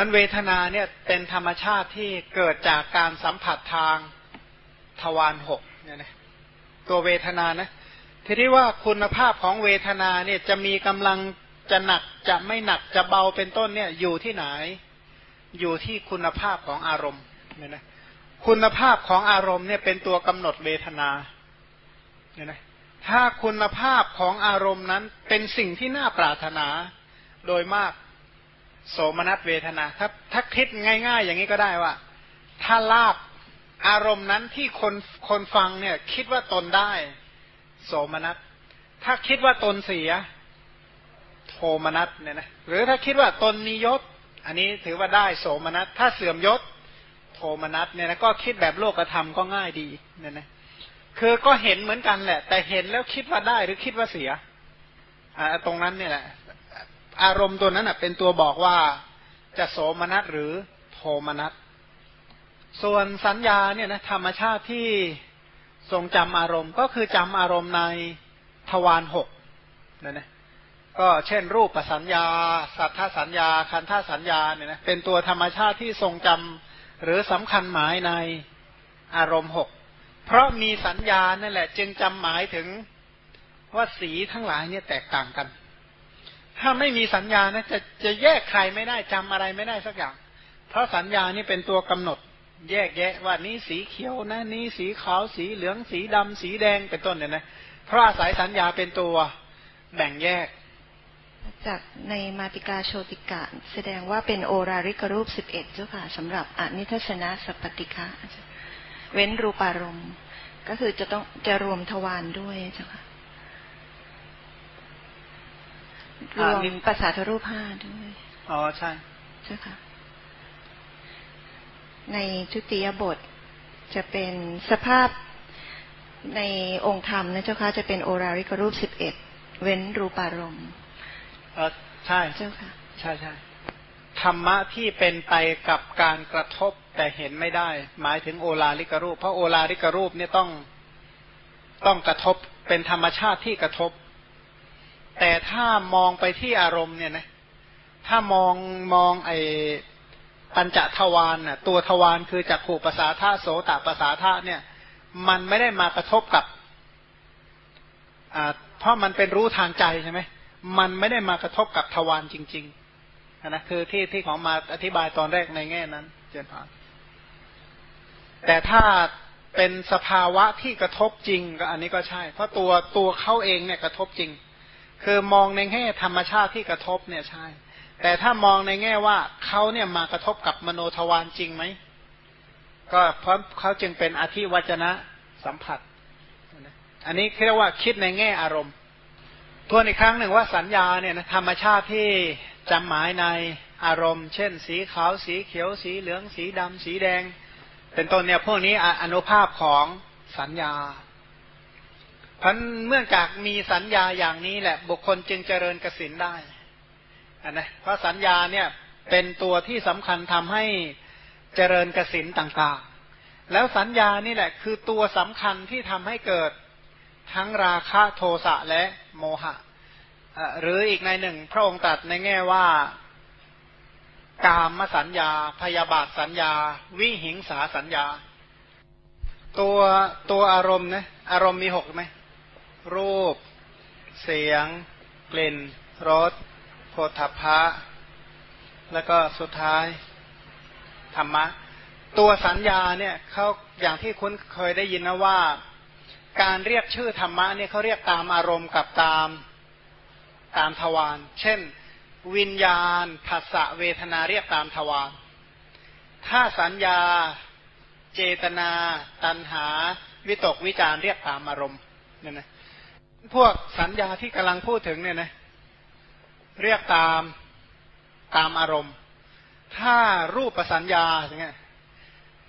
พันเวทนาเนี่ยเป็นธรรมชาติที่เกิดจากการสัมผัสทางทวารหกเนี่ยนะตัวเวทนานะทีนี้ว่าคุณภาพของเวทนาเนี่ยจะมีกำลังจะหนักจะไม่หนักจะเบาเป็นต้นเนี่ยอยู่ที่ไหน อยู่ที่คุณภาพของอารมณ์เนี่ยนะคุณภาพของอารมณ์เนี่ยเป็นตัวกำหนดเวทนาเนี่ยนะถ้าคุณภาพของอารมณ์นั้นเป็นสิ่งที่น่าปรารถนาโดยมาก โสมนัสเวทนา ถ้าถ้าคิดง่าย ๆ อย่างนี้ก็ได้ว่า ถ้าลาบอารมณ์นั้นที่คนคนฟังเนี่ย คิดว่าตนได้ โสมนัสถ้าคิดว่าตนเสีย โทมนัสเนี่ยนะหรือถ้าคิดว่าตนมียศ อันนี้ถือว่าได้โสมนัสถ้าเสื่อมยศ โทมนัสเนี่ยนะก็คิดแบบโลกธรรมก็ง่ายดีเนี่ยนะคือก็เห็นเหมือนกันแหละ แต่เห็นแล้วคิดว่าได้หรือคิดว่าเสียอ่าตรงนั้นเนี่ยแหละ อารมณ์ตัวนั้นเป็นตัวบอกว่าจะโสมนัสหรือโทมนัส ส่วนสัญญาเนี่ยนะธรรมชาติที่ทรงจำอารมณ์ก็คือจำอารมณ์ในทวารหกนะนะก็เช่น รูปสัญญา สัทธสัญญา คันธสัญญาเนี่ยนะเป็นตัวธรรมชาติที่ทรงจำหรือสำคัญหมายในอารมณ์หกเพราะมีสัญญานั่นแหละ จึงจำหมายถึงว่าสีทั้งหลายเนี่ยแตกต่างกัน ถ้าไม่มีสัญญานะจะจะแยกใครไม่ได้จำอะไรไม่ได้สักอย่าง เพราะสัญญานี่เป็นตัวกำหนด แยกแยะว่านี้สีเขียวนะนี้สีขาวสีเหลืองสีดำสีแดงเป็นต้นเนี่ยนะเพราะอาศัยสัญญาเป็นตัวแบ่งแยก จากในมาติกาโชติกะ แสดงว่าเป็นโอราริกรูปสิบเอ็ดเจ้าค่ะสำหรับอนิทัศนะสัพติคะเว้นรูปารมณ์ก็คือจะต้องจะรวมทวารด้วยเจ้าค่ะ รวมภาษาทรูปห้าด้วยอ๋อใช่ใช่ค่ะ ในทุติยบทจะเป็นสภาพในองค์ธรรมนะเจ้าค่ะจะเป็นโอราริกรูปสิบเอ็ดเว้นรูปารมณ์เออใช่เจ้าค่ะ ใช่ใช่ธรรมะที่เป็นไปกับการกระทบแต่เห็นไม่ได้ หมายถึงโอลาริกรูป เพราะโอลาริกรูปเนี่ยต้องต้องกระทบเป็นธรรมชาติที่กระทบ แต่ถ้ามองไปที่อารมณ์เนี่ยนะถ้ามองมองไอปัญจทวารน่ะ ตัวทวารคือจักขู่ภาษาธาโสตภาษาธาเนี่ย มันไม่ได้มากระทบกับอ่าเพราะมันเป็นรู้ทางใจใช่ไหมมันไม่ได้มากระทบกับทวารจริงๆนะคือที่ที่ของมาอธิบายตอนแรกในแง่นั้น เจนพานแต่ถ้าเป็นสภาวะที่กระทบจริงก็อันนี้ก็ใช่ เพราะตัวตัวเขาเองเนี่ยกระทบจริง คือมองในแง่ธรรมชาติที่กระทบเนี่ยใช่ แต่ถ้ามองในแง่ว่าเขาเนี่ยมากระทบกับมโนทวารจริงไหม ก็เพราะเขาจึงเป็นอธิวัจนะสัมผัส อันนี้เรียกว่าคิดในแง่อารมณ์ทวนอีกครั้งหนึ่งว่าสัญญาเนี่ยธรรมชาติที่จำหมายในอารมณ์ เช่น สีขาว สีเขียว สีเหลือง สีดำ สีแดง เป็นต้นเนี่ยพวกนี้อนุภาพของสัญญา พันเมื่อจากมีสัญญาอย่างนี้แหละ บุคคลจึงเจริญกสินได้นนะเพราะสัญญาเนี่ยเป็นตัวที่สำคัญทำให้เจริญกสินต่างๆ แล้วสัญญานี่แหละ คือตัวสำคัญที่ทำให้เกิดทั้งราคะโทสะและโมหะหรืออีกในหนึ่ง พระองค์ตัดในแง่ว่ากามสัญญา พยาบาทสัญญา วิหิงสาสัญญา ตัวตัวอารมณ์นะอารมณ์มีหกไหม รูป เสียง กลิ่นรสโผฏฐะแล้วก็สุดท้าย ธรรมะ ตัวสัญญาเนี่ยเขาอย่างที่คุณเคยได้ยินนะว่า การเรียกชื่อธรรมะเนี่ยเขาเรียกตามอารมณ์กับตามตามทวารเช่น วิญญาณภาษะเวทนาเรียกตามทวารถ้าสัญญา เจตนา ตัณหา วิตกวิจารเรียกตามอารมณ์เนี่ยนะ พวกสัญญาที่กำลังพูดถึงเนี่ยนะเรียกตามตามอารมณ์ ถ้ารูปประสัญญาอย่างเงี้ย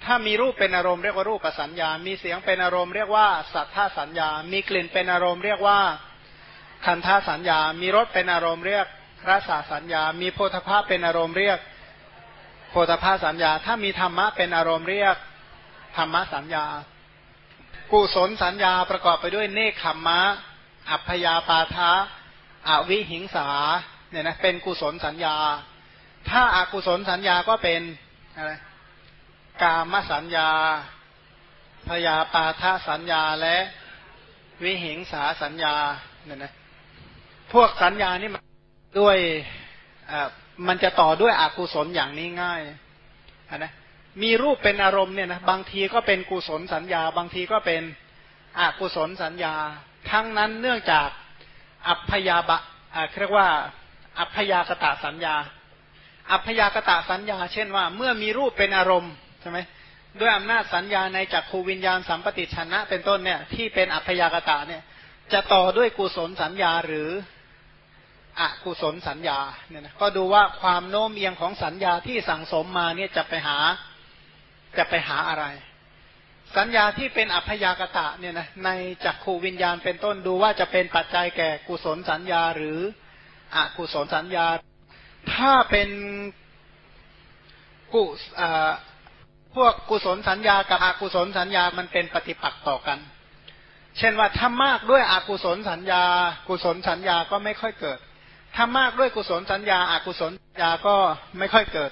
ถ้ามีรูปเป็นอารมณ์เรียกว่ารูปประสัญญา มีเสียงเป็นอารมณ์เรียกว่าสัทธาสัญญา มีกลิ่นเป็นอารมณ์เรียกว่าคันธาสัญญา มีรสเป็นอารมณ์เรียกรสาสัญญา มีโพธภาพเป็นอารมณ์เรียกโพธภาสัญญา ถ้ามีธรรมะเป็นอารมณ์เรียกธรรมะสัญญา กุศลสัญญาประกอบไปด้วยเนคขมมะ อัพยาปาทะอวิหิงสาเนี่ยนะเป็นกุศลสัญญา ถ้าอากุศลสัญญาก็เป็นอะไรกามสัญญา พยาปาทสัญญาและวิหิงสาสัญญาเนี่ยนะพวกสัญญานี่มันด้วยมันจะต่อด้วยอกุศลอย่างนี้ง่ายนะมีรูปเป็นอารมณ์เนี่ยนะบางทีก็เป็นกุศลสัญญา บางทีก็เป็นอกุศลสัญญา ทั้งนั้นเนื่องจากอัพยาบะเรียกว่าอัพยากตะสัญญา อัพยากตะสัญญา เช่นว่า เมื่อมีรูปเป็นอารมณ์ใช่ไหมด้วยอำนาจสัญญาในจักขูวิญญาณสัมปติชนะ เป็นต้นเนี่ยที่เป็นอัพยากตะเนี่ย จะต่อด้วยกุศลสัญญาหรืออกุศลสัญญาเนี่ยนะก็ดูว่าความโน้มเอียงของสัญญาที่สั่งสมมาเนี่ยจะไปหาจะไปหาอะไร สัญญาที่เป็นอัพยากตะเนี่ยนะในจักขูวิญญาณเป็นต้นดูว่าจะเป็นปัจจัยแก่กุศลสัญญาหรืออกุศลสัญญา ถ้าเป็นกุพวกกุศลสัญญากับอกุศลสัญญามันเป็นปฏิปักษ์ต่อกัน เช่นว่าถ้ามากด้วยอกุศลสัญญา กุศลสัญญาก็ไม่ค่อยเกิด ถ้ามากด้วยกุศลสัญญาอากุศลสัญญาก็ไม่ค่อยเกิด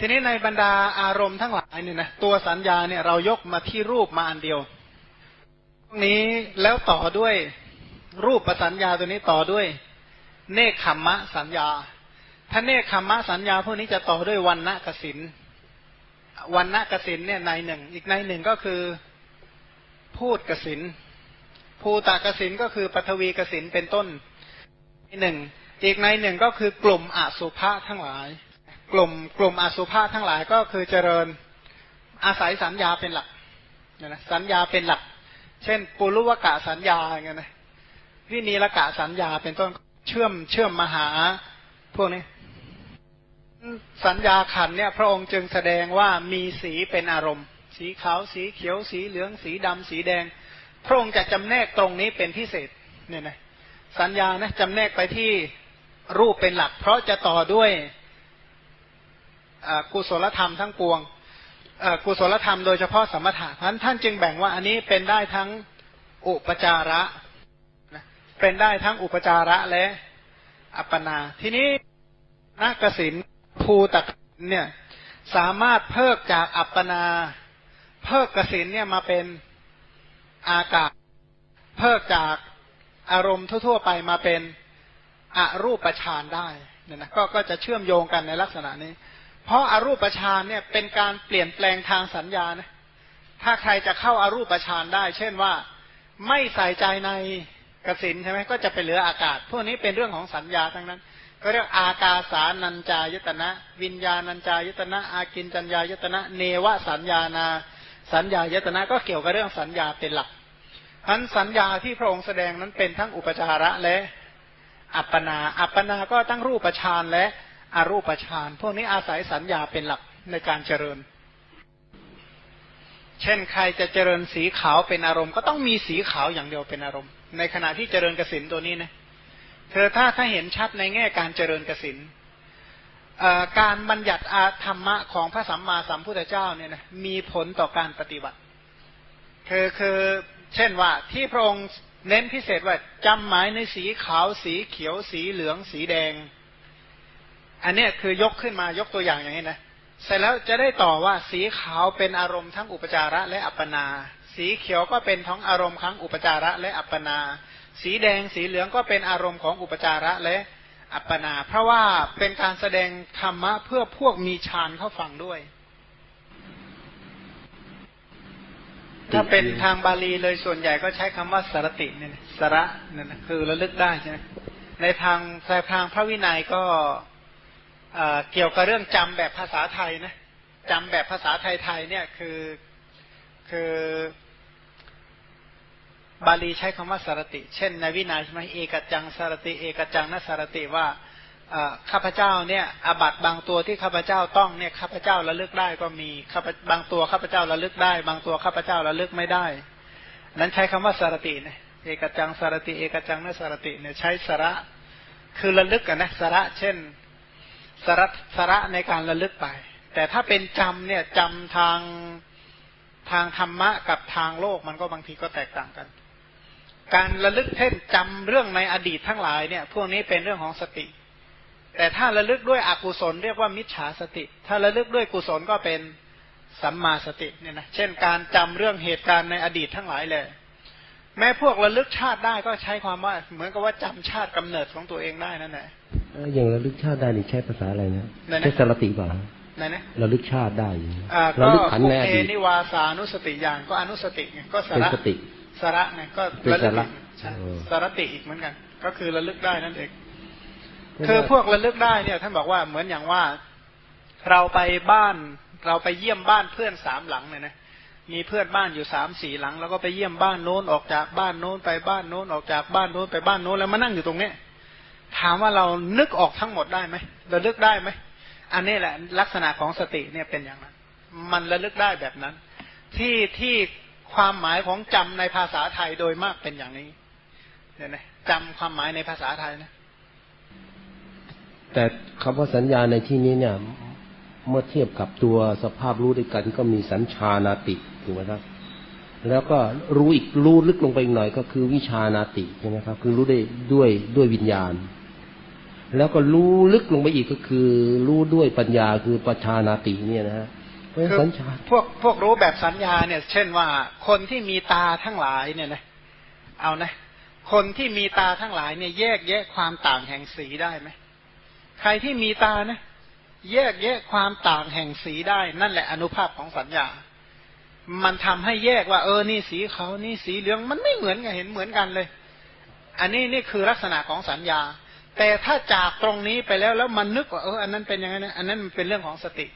ทีนี้ในบรรดาอารมณ์ทั้งหลายเนี่ยนะตัวสัญญาเนี่ยเรายกมาที่รูปมาอันเดียวตรงนี้แล้วต่อด้วยรูปประสัญญาตัวนี้ต่อด้วย เนคขมมะสัญญา ถ้าเนคขมมะสัญญาพวกนี้จะต่อด้วยวันณะกสินวันณะกสินเนี่ยในหนึ่ง อีกในหนึ่งก็คือพูดกสินภูตากสินก็คือปฐวีกสินเป็นต้นหนึ่งอีกในหนึ่งก็คือกลุ่มอสุภะทั้งหลาย กลุ่มกลุ่มอสุภะทั้งหลายก็คือเจริญอาศัยสัญญาเป็นหลักนะสัญญาเป็นหลัก เช่น ปุรุวกะสัญญาอย่างเงี้ยนะวินีละกะสัญญาเป็นต้นเชื่อมเชื่อมมาหาพวกนี้ สัญญาขันเนี่ย พระองค์จึงแสดงว่ามีสีเป็นอารมณ์ สีขาวสีเขียวสีเหลืองสีดำสีแดง พระองค์จะจำแนกตรงนี้เป็นพิเศษเนี่ยนะสัญญานะจำแนกไปที่รูปเป็นหลัก เพราะจะต่อด้วย กุศลธรรมทั้งปวงกุศลธรรมโดยเฉพาะสมถะท่านท่านจึงแบ่งว่าอันนี้เป็นได้ทั้งอุปจาระเป็นได้ทั้งอุปจาระและอัปปนา ทีนี้นักสินภูตะเนี่ยสามารถเพิกจากอัปปนา เพิกกสินเนี่ยมาเป็นอากาศ เพิกจากอารมณ์ทั่ว ๆ ไปมาเป็นอรูปฌานได้เนี่ยนะก็ก็จะเชื่อมโยงกันในลักษณะนี้ เพราะอารูปฌานเนี่ยเป็นการเปลี่ยนแปลงทางสัญญานะ ถ้าใครจะเข้าอารูปฌานได้ เช่นว่าไม่ใส่ใจในกสินใช่ไหมก็จะไปเหลืออากาศ พวกนี้เป็นเรื่องของสัญญาทั้งนั้น ก็เรียกอากาสานัญจายตนะ วิญญาณัญจายตนะ อากินจัญญายตนะ เนวสัญญานา สัญญายตนะก็เกี่ยวกับเรื่องสัญญาเป็นหลักพันสัญญาที่พระองค์แสดงนั้นเป็นทั้งอุปจาระและอัปปนา อัปปนาก็ตั้งรูปฌานและ อรูปฌานพวกนี้อาศัยสัญญาเป็นหลักในการเจริญ เช่นใครจะเจริญสีขาวเป็นอารมณ์ ก็ต้องมีสีขาวอย่างเดียวเป็นอารมณ์ ในขณะที่เจริญกสินตัวนี้นะเธอถ้าถ้าเห็นชัดในแง่การเจริญกสินการบัญญัติอาธรรมะของพระสัมมาสัมพุทธเจ้าเนี่ยนะมีผลต่อการปฏิบัติคือคือเช่นว่าที่พระองค์เน้นพิเศษว่าจำหมายในสีขาวสีเขียวสีเหลืองสีแดง อันนี้คือยกขึ้นมายกตัวอย่างอย่างนี้นะเสร็จแล้วจะได้ต่อว่าสีขาวเป็นอารมณ์ทั้งอุปจาระและอัปปนา สีเขียวก็เป็นทั้งอารมณ์ทั้งอุปจาระและอัปปนา สีแดงสีเหลืองก็เป็นอารมณ์ของอุปจาระและอัปปนา เพราะว่าเป็นการแสดงธรรมะเพื่อพวกมีฌานเข้าฟังด้วย ถ้าเป็นทางบาลีเลยส่วนใหญ่ก็ใช้คำว่าสารติเนี่ยสระนี่ยคือระลึกได้ใช่ไหมในทางในทางพระวินัยก็ เกี่ยวกับเรื่องจำแบบภาษาไทยนะจำแบบภาษาไทยๆเนี่ยคือคือบาลีใช้คำว่าสารติ เช่นในวินัยใช่ไหมเอกจังสารติ เอกจังนสารติว่าข้าพเจ้าเนี่ยอาบัตบางตัวที่ข้าพเจ้าต้องเนี่ยข้าพเจ้าระลึกได้ก็มีข้าพบางตัวข้าพเจ้าระลึกได้ บางตัวข้าพเจ้าระลึกไม่ได้ นั้นใช้คำว่าสารติเนี่ยเอกจังสารติ เอกจังนสารติเนี่ยใช้สาระคือระลึกกันนะสาระ เช่น สระสระในการระลึกไป แต่ถ้าเป็นจำเนี่ยจำทางทางธรรมะกับทางโลกมันก็บางทีก็แตกต่างกัน การระลึกเช่นจำเรื่องในอดีตทั้งหลายเนี่ย พวกนี้เป็นเรื่องของสติ แต่ถ้าระลึกด้วยอกุศลเรียกว่ามิจฉาสติ ถ้าระลึกด้วยกุศลก็เป็นสัมมาสติเนี่ยนะเช่น การจำเรื่องเหตุการณ์ในอดีตทั้งหลายเลย แม้พวกระลึกชาติได้ก็ใช้ความว่า เหมือนกับว่าจำชาติกำเนิดของตัวเองได้นั่นแหละอย่างระลึกชาติได้นี่ใช้ภาษาอะไรนะใช้สรติเปล่าไหนนะระลึกชาติได้ระลึกขันแน่ดีนิวาสานุสติอย่างก็อนุสติไงก็สระสระไงก็ระลึกสรติอีกเหมือนกัน ก็คือระลึกได้นั่นเองคือพวกระลึกได้เนี่ยท่านบอกว่าเหมือนอย่างว่าเราไปบ้านเราไปเยี่ยมบ้านเพื่อนสามหลังเนี่ยนะ มีเพื่อนบ้านอยู่สามสี่หลัง แล้วก็ไปเยี่ยมบ้านโน้นออกจากบ้านโน้นไปบ้านโน้นออกจากบ้านโน้นไปบ้านโน้นแล้วมานั่งอยู่ตรงเนี้ยถามว่าเรานึกออกทั้งหมดได้ไหมระลึกได้ไหมอันนี้แหละลักษณะของสติเนี่ยเป็นอย่างนั้น มันระลึกได้แบบนั้น ที่ที่ความหมายของจำในภาษาไทยโดยมากเป็นอย่างนี้เนี่ยนะจำความหมายในภาษาไทยนะ แต่คำว่าสัญญาในที่นี้เนี่ย เมื่อเทียบกับตัวสภาพรู้ด้วยกันก็มีสัญชานาติ ถูกไหมครับ แล้วก็รู้อีกรู้ลึกลงไปอีกหน่อยก็คือวิชานาติใช่ไหมครับ คือรู้ได้ด้วยด้วยวิญญาณ แล้วก็รู้ลึกลงไปอีกก็คือ รู้ด้วยปัญญาคือปัญชานาติเนี่ยนะฮะสัญชาพวกพวกรู้แบบสัญญาเนี่ย เช่นว่าคนที่มีตาทั้งหลายเนี่ยนะเอานะ คนที่มีตาทั้งหลายเนี่ยแยกแยะความต่างแห่งสีได้ไหมใครที่มีตานะแยกแยะความต่างแห่งสีได้ นั่นแหละอนุภาพของสัญญา มันทำให้แยกว่า เออนี่สีเขานี่สีเหลืองมันไม่เหมือนกันเห็นเหมือนกันเลย อันนี้นี่คือลักษณะของสัญญา แต่ถ้าจากตรงนี้ไปแล้วแล้วมันนึกว่าเอออันนั้นเป็นยังไงนะอันนั้นมันเป็นเรื่องของสติ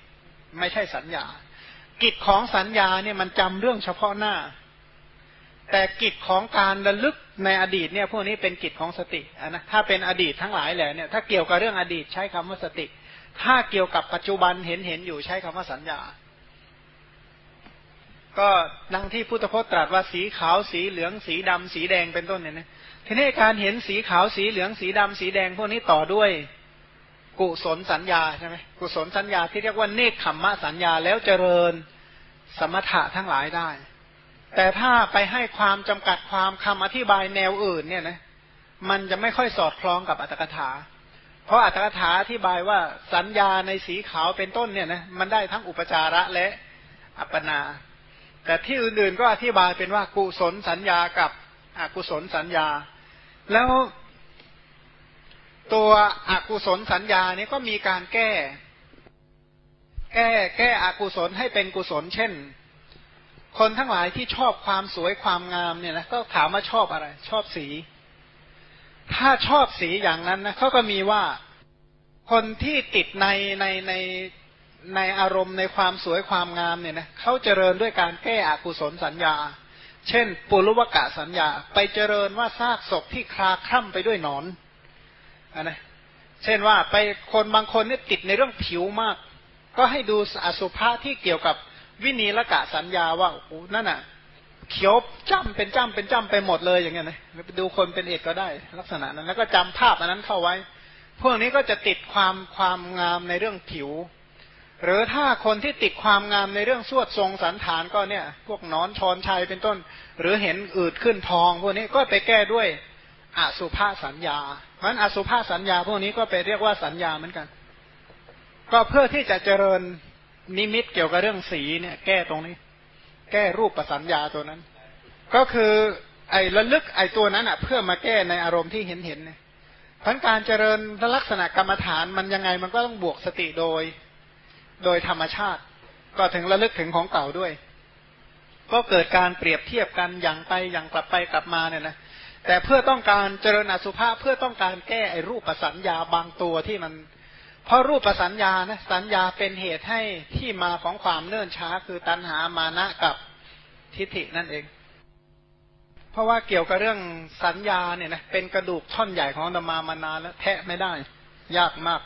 ไม่ใช่สัญญา กิจของสัญญาเนี่ยมันจำเรื่องเฉพาะหน้า แต่กิจของการระลึกในอดีตเนี่ย พวกนี้เป็นกิจของสตินะถ้าเป็นอดีตทั้งหลายแหละเนี่ยถ้าเกี่ยวกับเรื่องอดีตใช้คำว่าสติ ถ้าเกี่ยวกับปัจจุบันเห็นเห็นอยู่ใช้คำว่าสัญญา ก็ดังที่พุทธพจน์ตรัสว่าสีขาวสีเหลืองสีดำสีแดงเป็นต้นเนี่ยนะทีนี้การเห็นสีขาวสีเหลืองสีดำสีแดงพวกนี้ต่อด้วย กุศลสัญญาใช่ไหมกุศลสัญญาที่เรียกว่าเนคขมมะสัญญาแล้วเจริญสมถะทั้งหลายได้ แต่ถ้าไปให้ความจำกัดความคำอธิบายแนวอื่นเนี่ยนะมันจะไม่ค่อยสอดคล้องกับอัตถกถา เพราะอัตถกถาอธิบายว่าสัญญาในสีขาวเป็นต้นเนี่ยนะมันได้ทั้งอุปจาระและอัปปนา แต่ที่อื่นๆก็อธิบายเป็นว่ากุศลสัญญากับอกุศลสัญญา แล้วตัวอกุศลสัญญานี้ก็มีการแก้ แก้แก้อกุศลให้เป็นกุศล เช่น คนทั้งหลายที่ชอบความสวยความงามเนี่ยนะก็ถามว่าชอบอะไร ชอบสี ถ้าชอบสีอย่างนั้นนะเขาก็มีว่าคนที่ติดในในใน ในอารมณ์ในความสวยความงามเนี่ยนะเขาเจริญด้วยการแก้อกุศลสัญญา เช่น ปุรุวกะสัญญา ไปเจริญว่าซากศพที่คลาคล่ำไปด้วยหนอนอนะเช่นว่าไปคนบางคนเนี่ยติดในเรื่องผิวมาก ก็ให้ดูอสุภะที่เกี่ยวกับวินีละกะสัญญาว่าโอ้นั่นอะ เขียวจ้ำเป็นจ้ำเป็นจ้ำไปหมดเลยอย่างเงี้ยนะไปดูคนเป็นเอกก็ได้ ลักษณะนั้น แล้วก็จำภาพอันนั้นเข้าไว้ พวกนี้ก็จะติดความความงามในเรื่องผิว หรือถ้าคนที่ติดความงามในเรื่องสวดทรงสันฐานก็เนี่ย พวกนอนชอนชัยเป็นต้น หรือเห็นอืดขึ้นทอง พวกนี้ก็ไปแก้ด้วยอสุภาสัญญาเพราะฉะนั้นอสุภาสัญญา พวกนี้ก็ไปเรียกว่าสัญญาเหมือนกัน ก็เพื่อที่จะเจริญนิมิตเกี่ยวกับเรื่องสีเนี่ย แก้ตรงนี้ แก้รูปประสัญญาตัวนั้น ก็คือไอ้ระลึกไอ้ตัวนั้นอะ เพื่อมาแก้ในอารมณ์ที่เห็นเห็นเนี่ยพันการเจริญลักษณะกรรมฐานมันยังไงมันก็ต้องบวกสติโดย โดยธรรมชาติ ก็ถึงระลึกถึงของเก่าด้วย ก็เกิดการเปรียบเทียบกันอย่างไปอย่างกลับไปกลับมาเนี่ยนะแต่เพื่อต้องการเจริญอสุภะเพื่อต้องการแก้ไอ้รูปประสัญญาบางตัวที่มัน เพราะรูปสัญญานะสัญญาเป็นเหตุให้ที่มาของความเนื่นช้าคือตัณหามานะกับทิฏฐินั่นเอง เพราะว่าเกี่ยวกับเรื่องสัญญาเนี่ยนะเป็นกระดูกท่อนใหญ่ของธรรมามานานแล้วแทะไม่ได้ ยากมาก